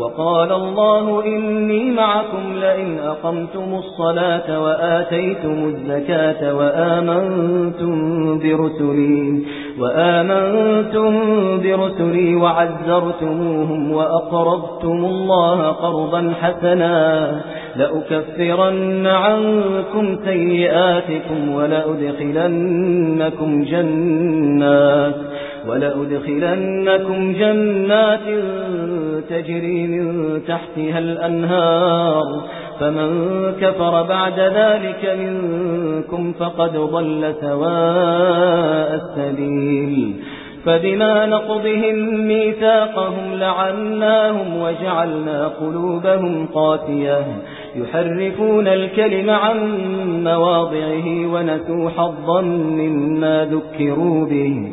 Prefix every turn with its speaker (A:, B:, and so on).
A: وقال الله إني معكم لئن أقمتم الصلاة وآتيتم الزكاة وآمنتم برسلي وآمنتم برسلي وعزرتموهم وأقرضتم الله قرضا حسنا لأكفرن عنكم سيئاتكم ولأدخلنكم جنات ولأدخلنكم جنات تجري من تحتها الأنهار فمن كفر بعد ذلك منكم فقد ضل سواء السبيل. فبما نقضهم ميثاقهم لعناهم وجعلنا قلوبهم قاتية يحرفون الكلم عن مواضعه ونسوا حظا مما ذكروا به.